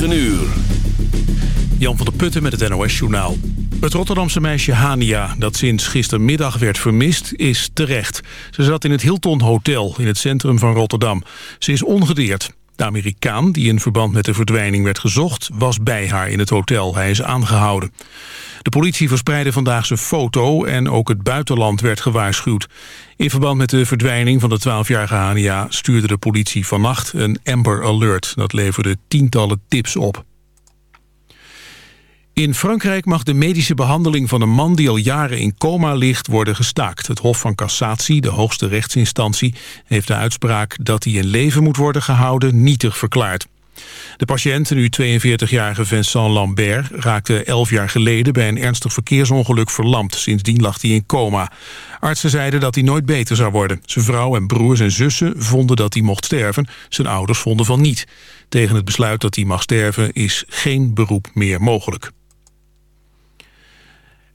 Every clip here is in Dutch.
9 uur. Jan van der Putten met het NOS-journaal. Het Rotterdamse meisje Hania, dat sinds gistermiddag werd vermist, is terecht. Ze zat in het Hilton Hotel in het centrum van Rotterdam. Ze is ongedeerd. De Amerikaan, die in verband met de verdwijning werd gezocht... was bij haar in het hotel. Hij is aangehouden. De politie verspreidde vandaag zijn foto... en ook het buitenland werd gewaarschuwd. In verband met de verdwijning van de 12-jarige Hania... stuurde de politie vannacht een Amber Alert. Dat leverde tientallen tips op. In Frankrijk mag de medische behandeling van een man die al jaren in coma ligt worden gestaakt. Het Hof van Cassatie, de hoogste rechtsinstantie, heeft de uitspraak dat hij in leven moet worden gehouden nietig verklaard. De patiënt, nu 42-jarige Vincent Lambert, raakte 11 jaar geleden bij een ernstig verkeersongeluk verlamd. Sindsdien lag hij in coma. Artsen zeiden dat hij nooit beter zou worden. Zijn vrouw en broers en zussen vonden dat hij mocht sterven. Zijn ouders vonden van niet. Tegen het besluit dat hij mag sterven is geen beroep meer mogelijk.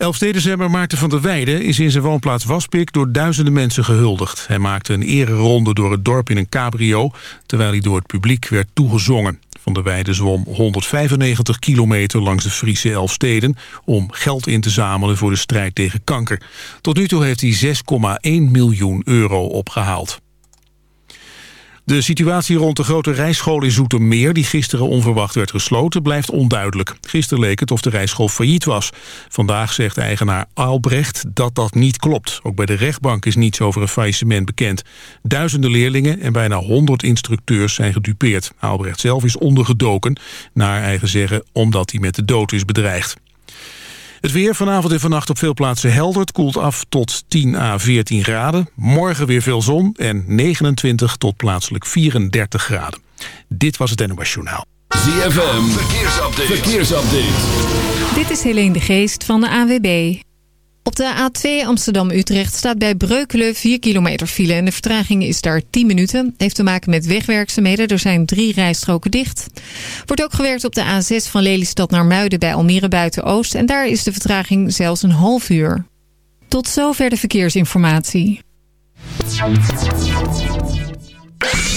Elfstedenzemmer Maarten van der Weijden is in zijn woonplaats Waspik door duizenden mensen gehuldigd. Hij maakte een ereronde door het dorp in een cabrio, terwijl hij door het publiek werd toegezongen. Van der Weijden zwom 195 kilometer langs de Friese Elfsteden om geld in te zamelen voor de strijd tegen kanker. Tot nu toe heeft hij 6,1 miljoen euro opgehaald. De situatie rond de grote rijschool in Zoetermeer... die gisteren onverwacht werd gesloten, blijft onduidelijk. Gisteren leek het of de rijschool failliet was. Vandaag zegt eigenaar Aalbrecht dat dat niet klopt. Ook bij de rechtbank is niets over een faillissement bekend. Duizenden leerlingen en bijna 100 instructeurs zijn gedupeerd. Aalbrecht zelf is ondergedoken, naar eigen zeggen... omdat hij met de dood is bedreigd. Het weer vanavond en vannacht op veel plaatsen helder. Het koelt af tot 10 à 14 graden. Morgen weer veel zon en 29 tot plaatselijk 34 graden. Dit was het NOS Journaal. ZFM, verkeersupdate. verkeersupdate. Dit is Helene de Geest van de AWB. Op de A2 Amsterdam-Utrecht staat bij Breukelen 4 kilometer file... en de vertraging is daar 10 minuten. Heeft te maken met wegwerkzaamheden. Er zijn drie rijstroken dicht. Wordt ook gewerkt op de A6 van Lelystad naar Muiden bij Almere Buiten-Oost... en daar is de vertraging zelfs een half uur. Tot zover de verkeersinformatie.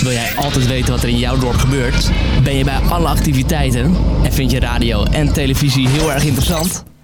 Wil jij altijd weten wat er in jouw dorp gebeurt? Ben je bij alle activiteiten? En vind je radio en televisie heel erg interessant?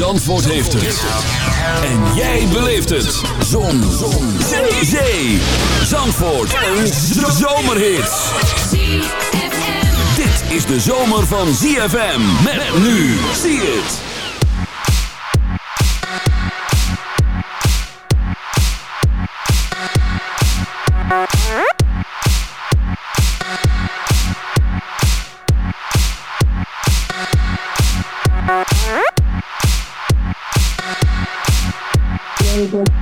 Zandvoort heeft het. En jij beleeft het. Zon. Zon. Zee. Zee. Zandvoort. Een zomerhit. Dit is de zomer van ZFM. Met nu. Zie het. San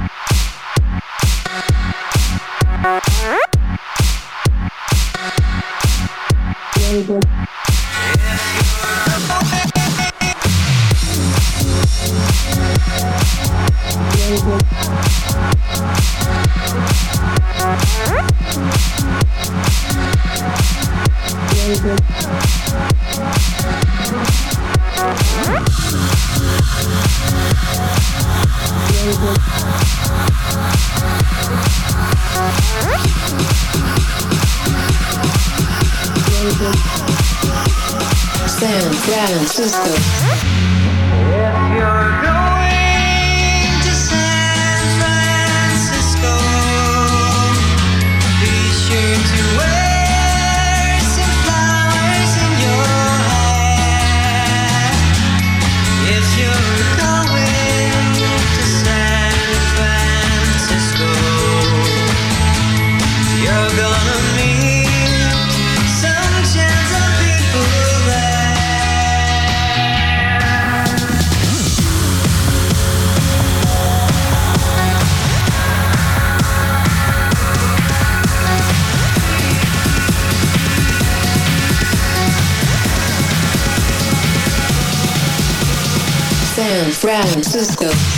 Francisco. If Francisco.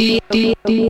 D D D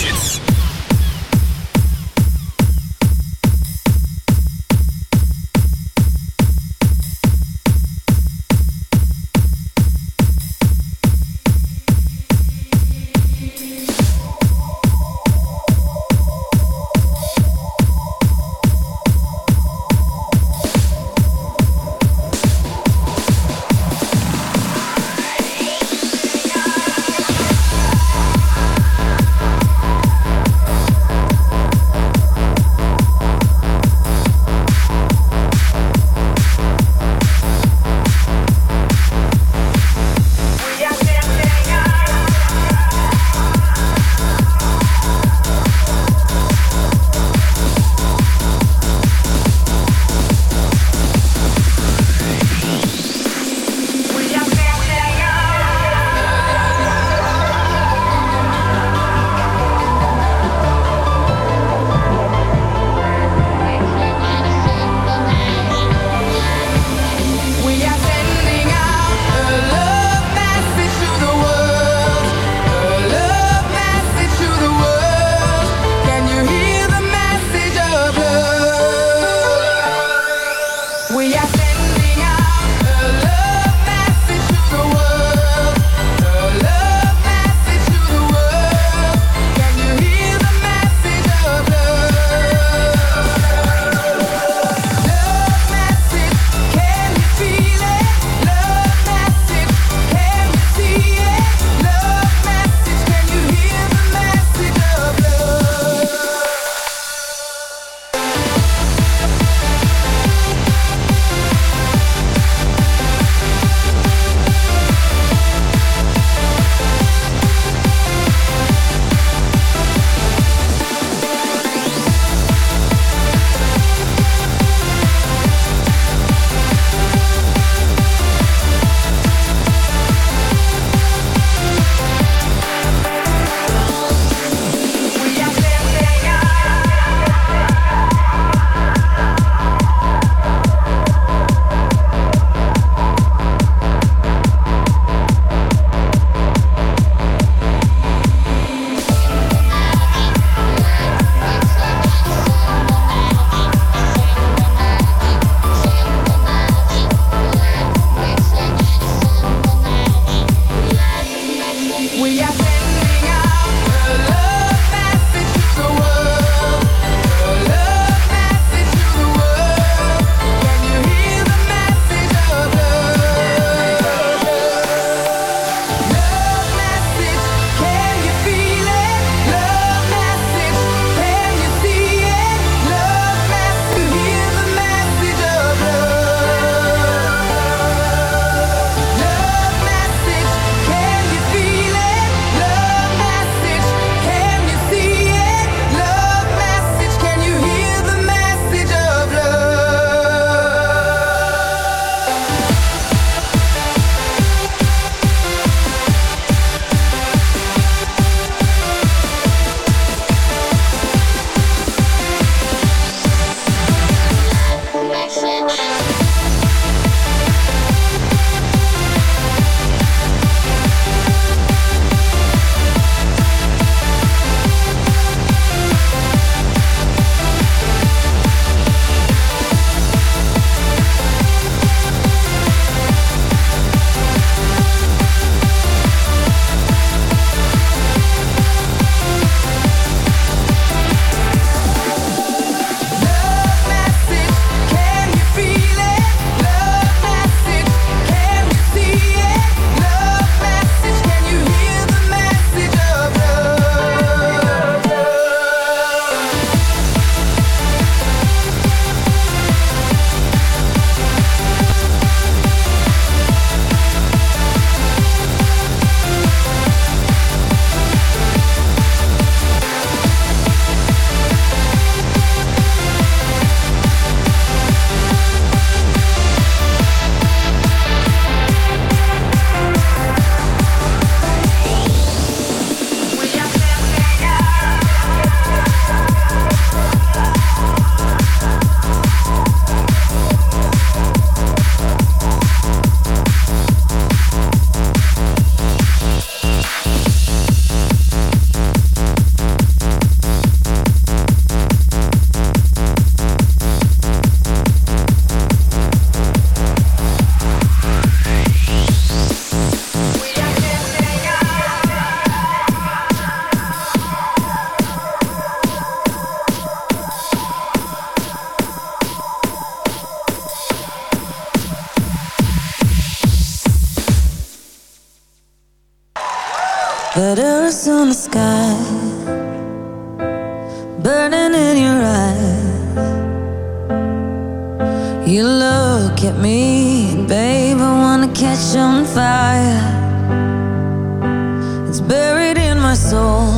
is buried in my soul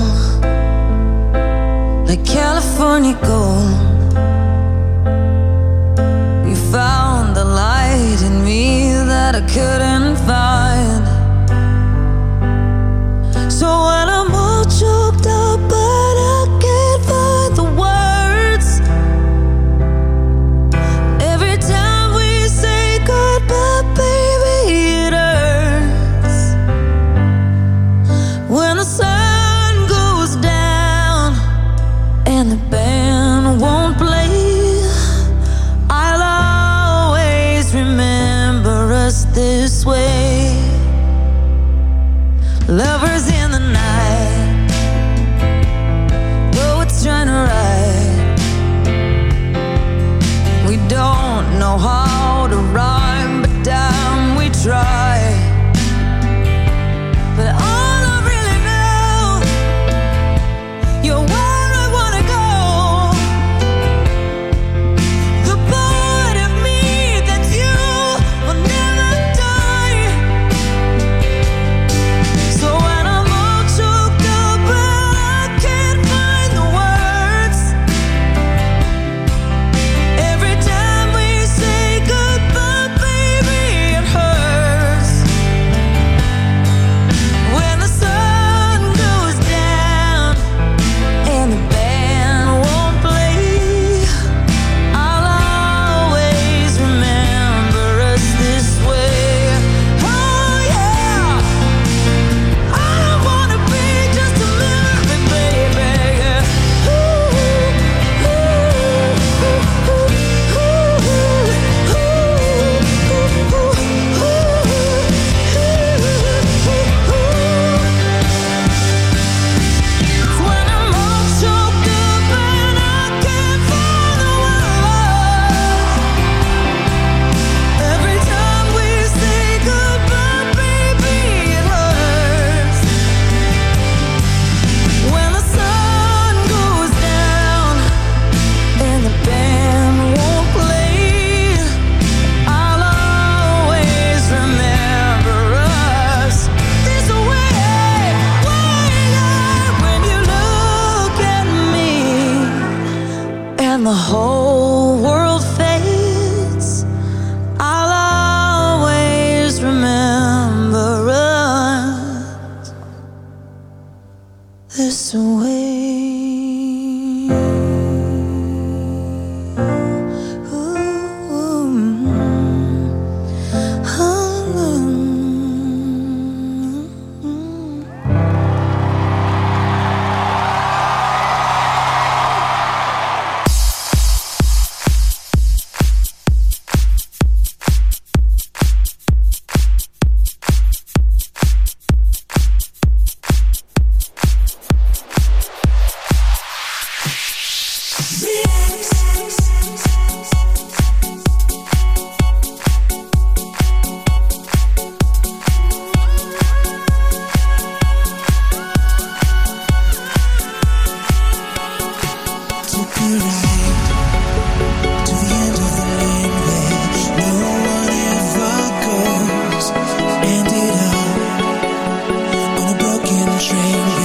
like California gold. You found the light in me that I couldn't find. Strange.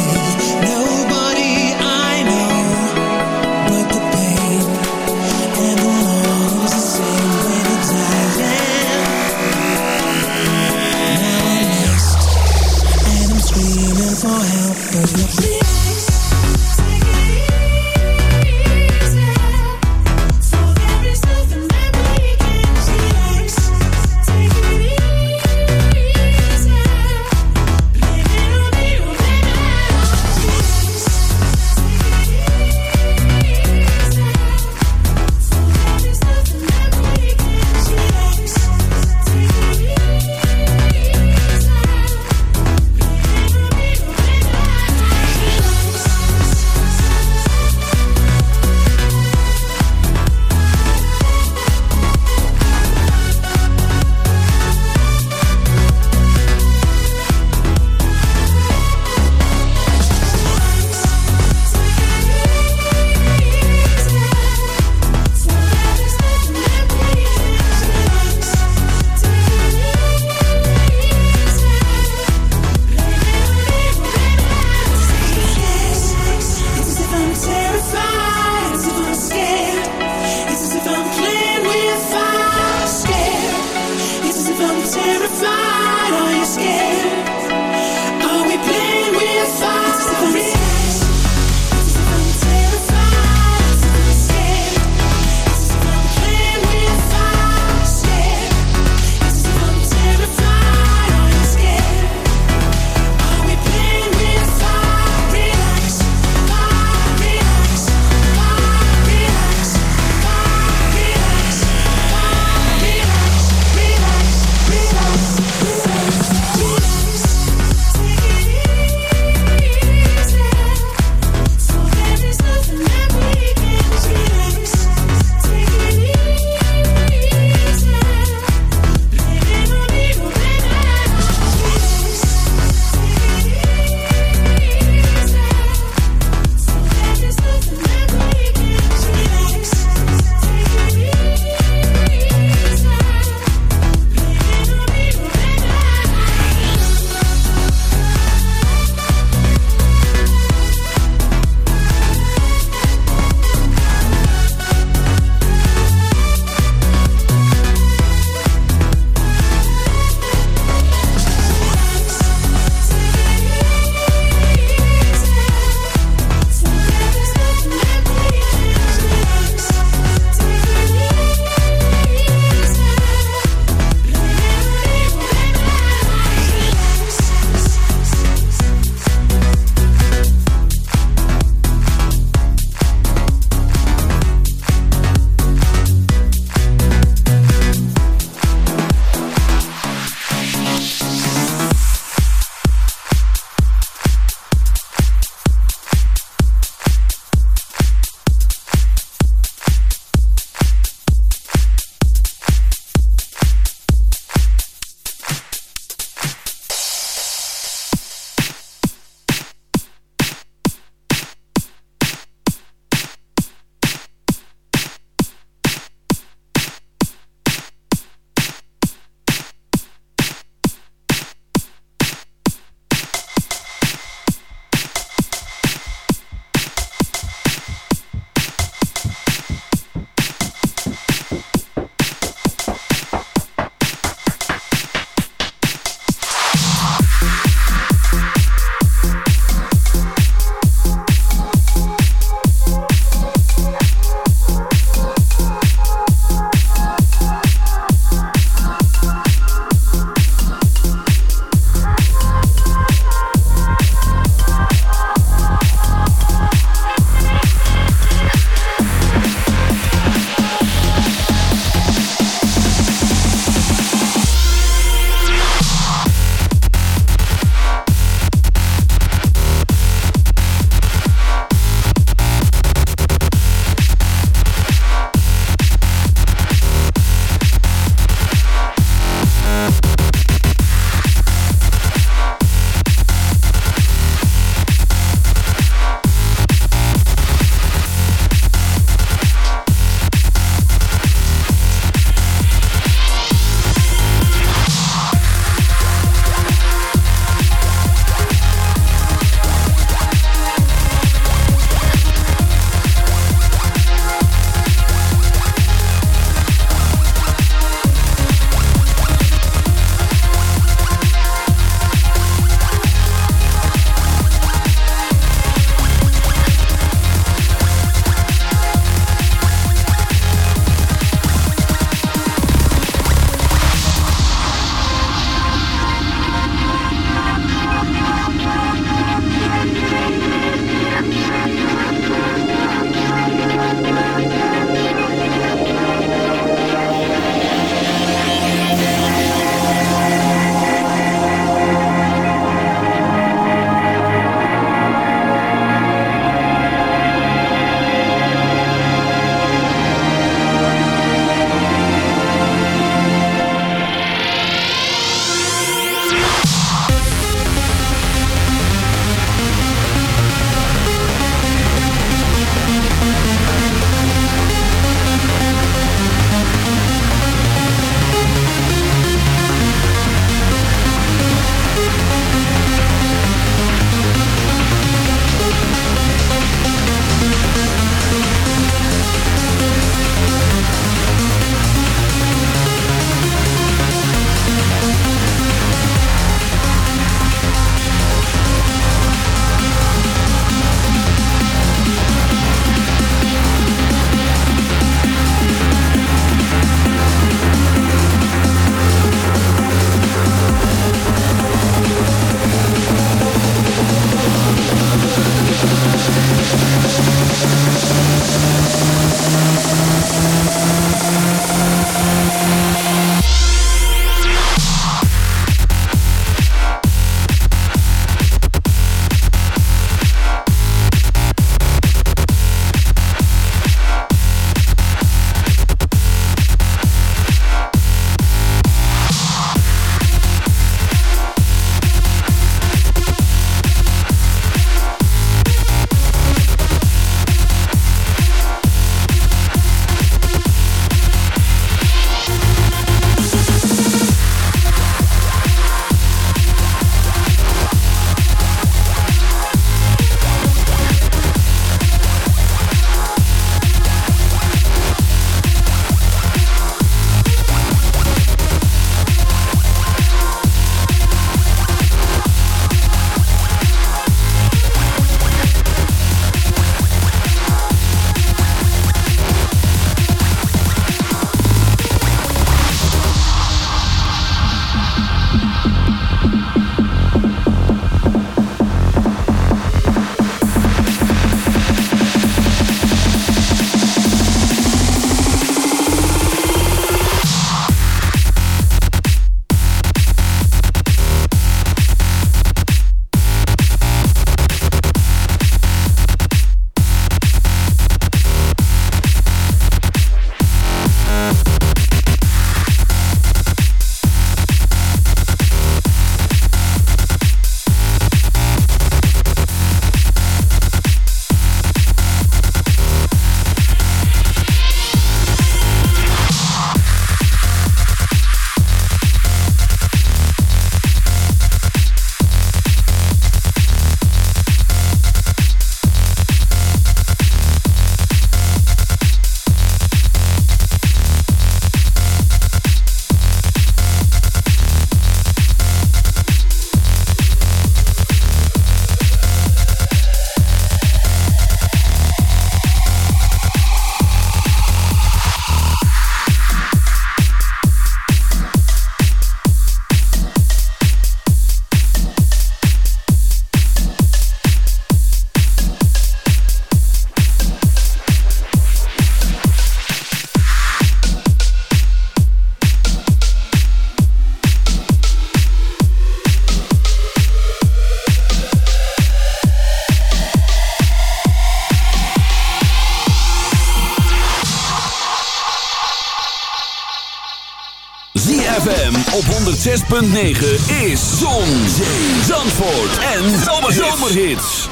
106.9 is Zon, Zee, Zandvoort en Zomerhits.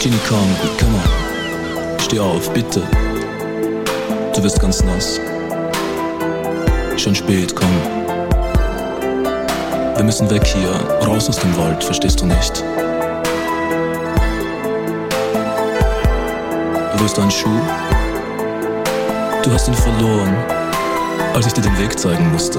Ginny, komm, komm on. Steh auf, bitte. Du wirst ganz nass. Schon spät, komm. Wir müssen weg hier, raus aus dem Wald, verstehst du nicht? Wo ist dein Schuh? Du hast ihn verloren, als ich dir den Weg zeigen musste.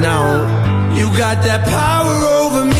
now. You got that power over me.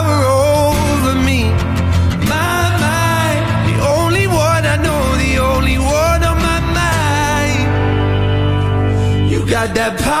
that power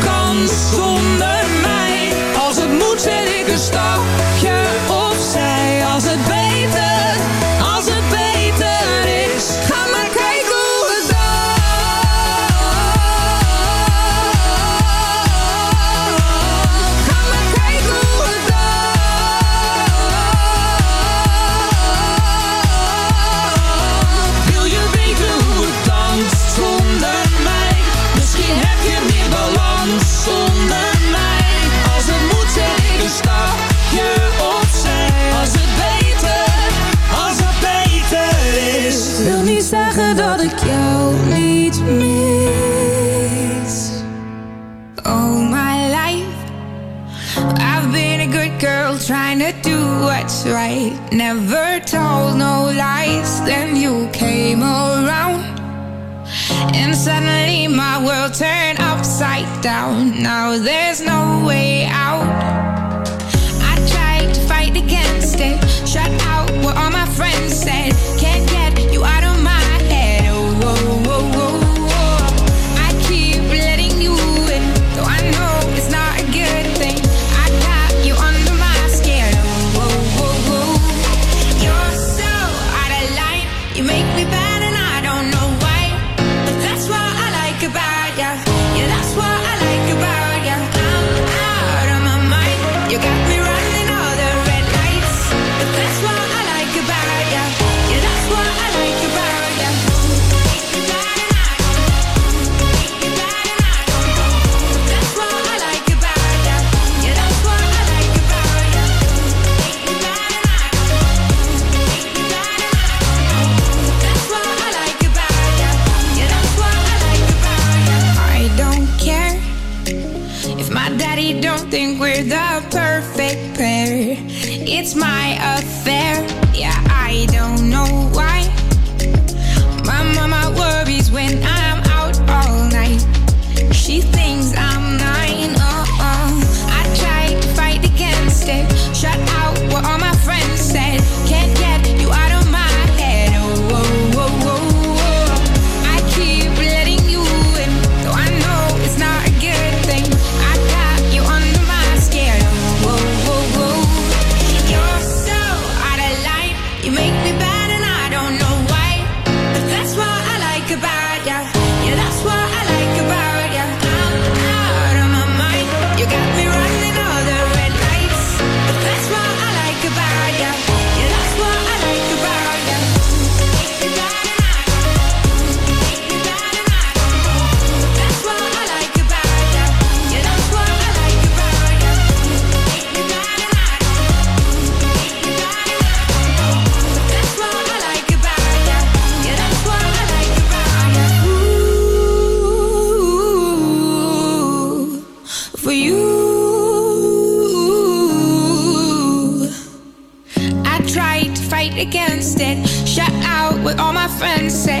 zonder mij. Als het moet zet ik een stapje right. Never told no lies. Then you came around. And suddenly my world turned upside down. Now there's no way out. Friends say